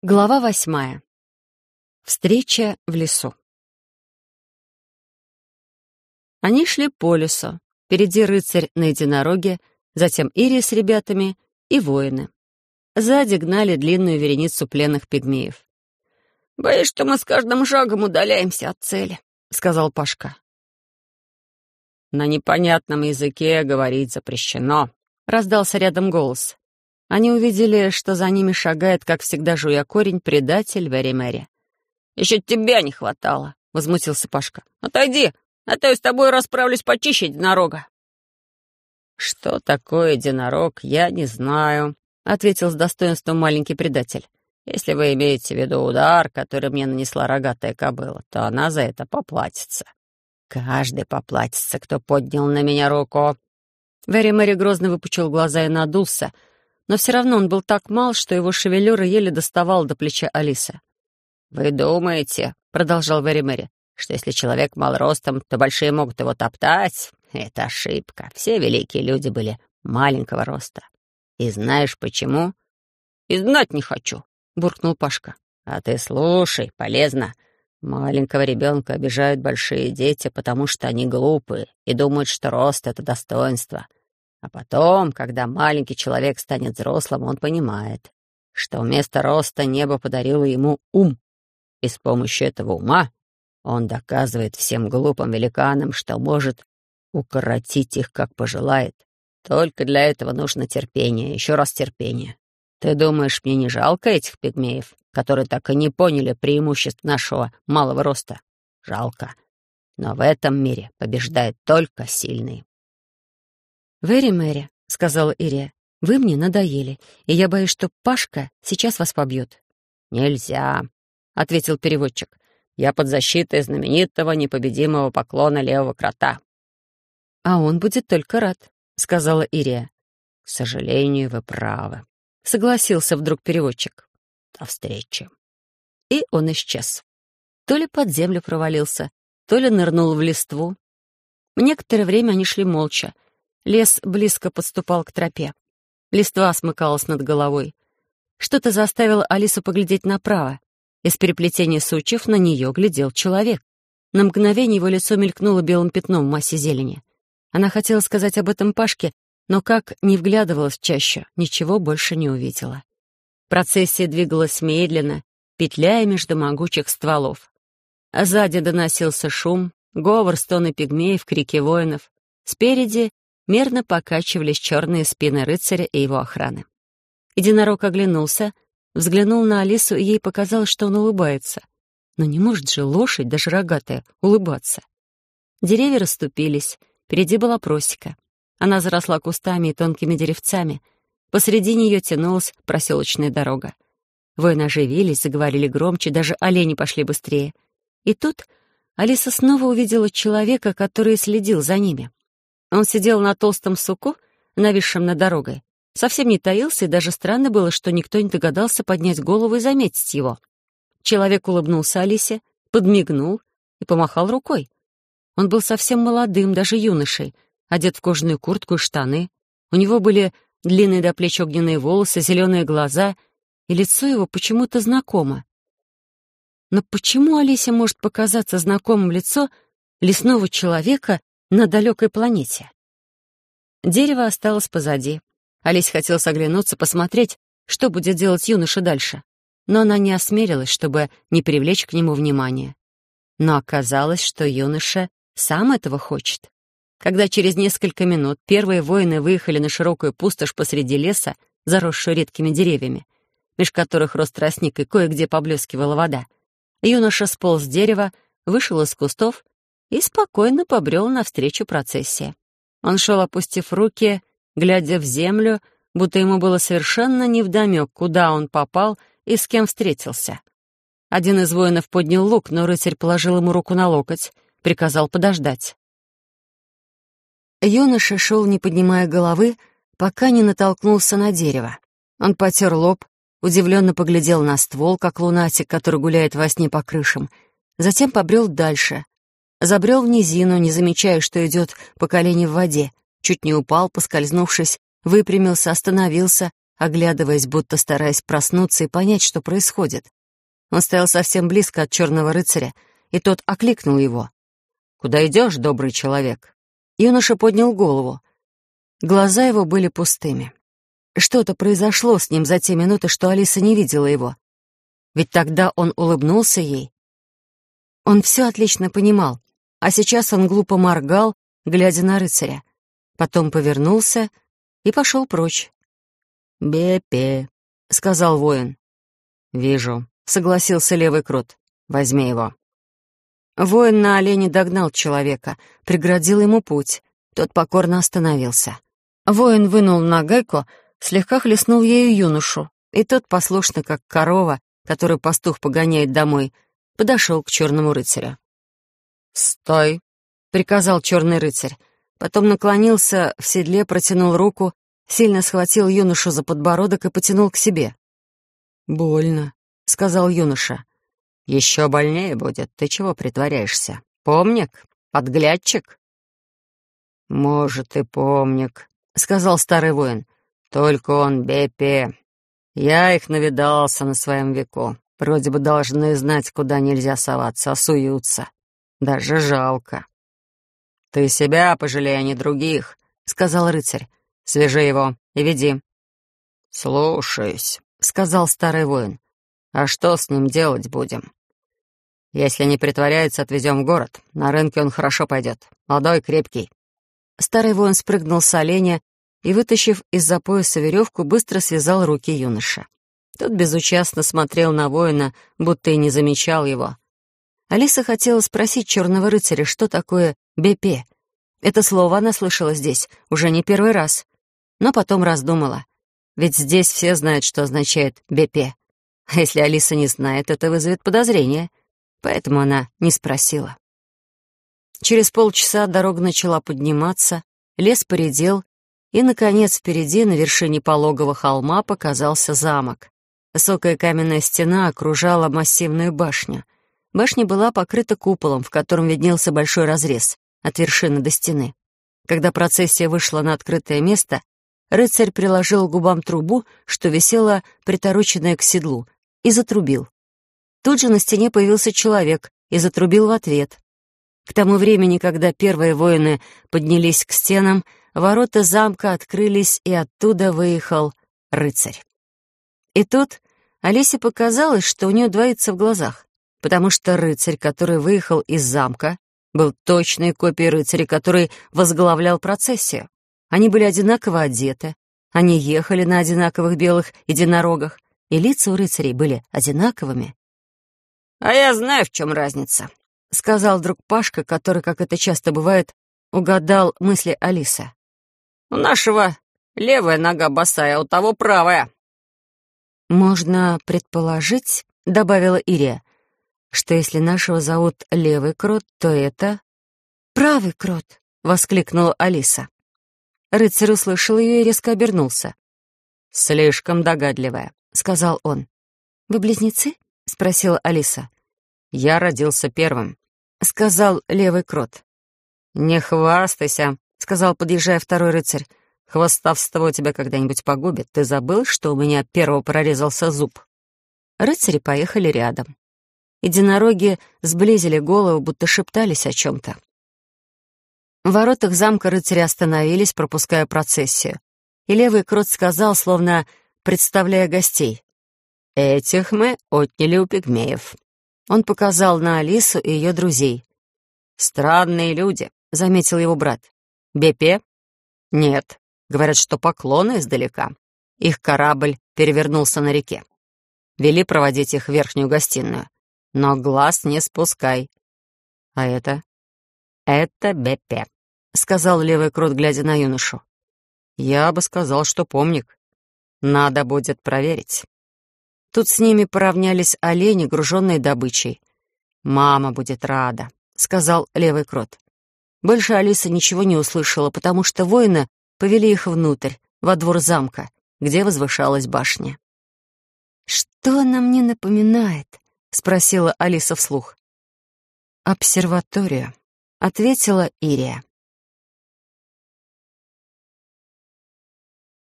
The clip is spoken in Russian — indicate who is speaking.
Speaker 1: Глава восьмая. Встреча в лесу. Они шли по лесу. Впереди рыцарь на единороге, затем Ирия с ребятами и воины. Сзади гнали длинную вереницу пленных пигмеев.
Speaker 2: «Боюсь, что мы с каждым шагом удаляемся от цели», — сказал Пашка.
Speaker 3: «На непонятном языке говорить запрещено», —
Speaker 1: раздался рядом голос. Они увидели, что за ними шагает, как всегда жуя корень, предатель Вэри Мэри.
Speaker 2: «Еще тебя не хватало», — возмутился Пашка. «Отойди, а то я с тобой расправлюсь почище единорога».
Speaker 3: «Что такое единорог, я не знаю», — ответил с достоинством маленький предатель. «Если вы имеете в виду удар, который мне нанесла рогатая кобыла, то она за это поплатится. Каждый поплатится, кто поднял на меня руку».
Speaker 1: Вэри Мэри грозно выпучил глаза и надулся — но все равно он был так мал, что его шевелюра еле доставала до плеча Алисы.
Speaker 3: «Вы думаете, — продолжал Вэри Мэри, — что если человек мал ростом, то большие могут его топтать? Это ошибка. Все великие люди были маленького роста. И знаешь почему?»
Speaker 2: «И знать не хочу», — буркнул Пашка.
Speaker 3: «А ты слушай, полезно. Маленького ребенка обижают большие дети, потому что они глупые и думают, что рост — это достоинство. А потом, когда маленький человек станет взрослым, он понимает, что вместо роста небо подарило ему ум. И с помощью этого ума он доказывает всем глупым великанам, что может укоротить их, как пожелает. Только для этого нужно терпение, еще раз терпение. Ты думаешь, мне не жалко этих пигмеев, которые так и не поняли преимуществ нашего малого роста? Жалко. Но в этом мире побеждает только сильный.
Speaker 1: «Вэри Мэри», — сказала Ирия, — «вы мне надоели, и я боюсь, что Пашка сейчас вас побьет».
Speaker 3: «Нельзя», — ответил переводчик. «Я под защитой знаменитого непобедимого поклона левого крота».
Speaker 1: «А он будет только рад», — сказала Ирия.
Speaker 3: «К сожалению, вы правы», —
Speaker 1: согласился вдруг переводчик.
Speaker 3: «До встречи».
Speaker 1: И он исчез. То ли под землю провалился, то ли нырнул в листву. Некоторое время они шли молча, — Лес близко подступал к тропе. Листва смыкалась над головой. Что-то заставило Алису поглядеть направо. Из переплетения сучьев на нее глядел человек. На мгновение его лицо мелькнуло белым пятном в массе зелени. Она хотела сказать об этом Пашке, но как не вглядывалась чаще, ничего больше не увидела. Процессия двигалась медленно, петляя между могучих стволов. А сзади доносился шум, говор, стоны пигмеев, крики воинов. Спереди мерно покачивались черные спины рыцаря и его охраны. Единорог оглянулся, взглянул на Алису, и ей показалось, что он улыбается. Но не может же лошадь, даже рогатая, улыбаться. Деревья расступились, впереди была просека. Она заросла кустами и тонкими деревцами. Посреди нее тянулась проселочная дорога. Воины оживились, заговорили громче, даже олени пошли быстрее. И тут Алиса снова увидела человека, который следил за ними. Он сидел на толстом суку, нависшем над дорогой. Совсем не таился, и даже странно было, что никто не догадался поднять голову и заметить его. Человек улыбнулся Алисе, подмигнул и помахал рукой. Он был совсем молодым, даже юношей, одет в кожаную куртку и штаны. У него были длинные до плеч огненные волосы, зеленые глаза, и лицо его почему-то знакомо. Но почему Алисе может показаться знакомым лицо лесного человека на далекой планете. Дерево осталось позади. Алисе хотелось оглянуться, посмотреть, что будет делать юноша дальше. Но она не осмелилась, чтобы не привлечь к нему внимания. Но оказалось, что юноша сам этого хочет. Когда через несколько минут первые воины выехали на широкую пустошь посреди леса, заросшую редкими деревьями, меж которых рос тростник и кое-где поблескивала вода, юноша сполз с дерева, вышел из кустов и спокойно побрел навстречу процессии. Он шел, опустив руки, глядя в землю, будто ему было совершенно невдомек, куда он попал и с кем встретился. Один из воинов поднял лук, но рыцарь положил ему руку на локоть, приказал подождать. Юноша шел, не поднимая головы, пока не натолкнулся на дерево. Он потер лоб, удивленно поглядел на ствол, как лунатик, который гуляет во сне по крышам, затем побрел дальше, Забрел в низину, не замечая, что идет по колени в воде. Чуть не упал, поскользнувшись, выпрямился, остановился, оглядываясь, будто стараясь проснуться и понять, что происходит. Он стоял совсем близко от черного рыцаря, и тот окликнул его. «Куда идешь, добрый человек?» Юноша поднял голову. Глаза его были пустыми. Что-то произошло с ним за те минуты, что Алиса не видела его. Ведь тогда он улыбнулся ей. Он все отлично понимал, а сейчас он глупо моргал, глядя на рыцаря. Потом повернулся и пошел прочь. «Бепе», — сказал воин. «Вижу», — согласился левый крот. «Возьми его». Воин на олене догнал человека, преградил ему путь. Тот покорно остановился. Воин вынул нагайку, слегка хлестнул ею юношу, и тот, послушно как корова, которую пастух погоняет домой, подошел к черному рыцарю. «Стой!» — приказал черный рыцарь. Потом наклонился в седле, протянул руку, сильно схватил юношу за подбородок и потянул к себе. «Больно», — сказал юноша. «Еще больнее будет. Ты чего притворяешься? Помник? Подглядчик?» «Может, и помник», — сказал старый воин. «Только он Бепе. Я их навидался на своем веку. Вроде бы должны знать, куда нельзя соваться, а суются. Даже жалко». «Ты себя пожалей, а не других», — сказал рыцарь. «Свяжи его и веди». «Слушаюсь», — сказал старый воин. «А что с ним делать будем?» Если не притворяется, отвезем в город. На рынке он хорошо пойдет. Молодой, крепкий». Старый воин спрыгнул с оленя и, вытащив из-за пояса веревку, быстро связал руки юноша. Тот безучастно смотрел на воина, будто и не замечал его. Алиса хотела спросить черного рыцаря, что такое «бепе». Это слово она слышала здесь уже не первый раз, но потом раздумала. Ведь здесь все знают, что означает «бепе». А если Алиса не знает, это вызовет подозрение — поэтому она не спросила. Через полчаса дорога начала подниматься, лес поредел, и, наконец, впереди, на вершине пологого холма, показался замок. Высокая каменная стена окружала массивную башню. Башня была покрыта куполом, в котором виднелся большой разрез от вершины до стены. Когда процессия вышла на открытое место, рыцарь приложил к губам трубу, что висела притороченная к седлу, и затрубил. Тут же на стене появился человек и затрубил в ответ. К тому времени, когда первые воины поднялись к стенам, ворота замка открылись, и оттуда выехал рыцарь. И тут Олесе показалось, что у нее двоится в глазах, потому что рыцарь, который выехал из замка, был точной копией рыцаря, который возглавлял процессию. Они были одинаково одеты, они ехали на одинаковых белых единорогах, и лица у рыцарей были одинаковыми.
Speaker 2: «А я знаю, в чем разница», —
Speaker 1: сказал вдруг Пашка, который, как это часто бывает, угадал мысли Алисы.
Speaker 2: «У нашего левая нога босая, у того правая».
Speaker 1: «Можно предположить», — добавила Ирия, «что если нашего зовут Левый Крот, то это...» «Правый Крот», — воскликнула Алиса. Рыцарь услышал ее и резко обернулся.
Speaker 3: «Слишком догадливая», — сказал он.
Speaker 1: «Вы близнецы?» — спросила Алиса.
Speaker 3: «Я родился первым», —
Speaker 1: сказал левый крот.
Speaker 3: «Не хвастайся», — сказал, подъезжая второй рыцарь. «Хвостовство тебя когда-нибудь погубит. Ты забыл, что у меня первого прорезался зуб?»
Speaker 1: Рыцари поехали рядом. Единороги сблизили голову, будто шептались о чем-то. В воротах замка рыцари остановились, пропуская процессию. И левый крот сказал, словно представляя гостей. «Этих мы отняли у пигмеев». Он показал на Алису и ее друзей. «Странные люди», — заметил его брат. «Бепе?» «Нет. Говорят, что поклоны издалека. Их корабль перевернулся на реке. Вели проводить их в верхнюю гостиную. Но глаз не спускай. А это? Это Бепе, сказал левый крот, глядя на юношу. Я бы сказал, что помник. Надо будет проверить. Тут с ними поравнялись олени, груженные добычей. «Мама будет рада», — сказал левый крот. Больше Алиса ничего не услышала, потому что воины повели их внутрь, во двор замка, где возвышалась башня. «Что она мне напоминает?» — спросила Алиса вслух. «Обсерватория», — ответила Ирия.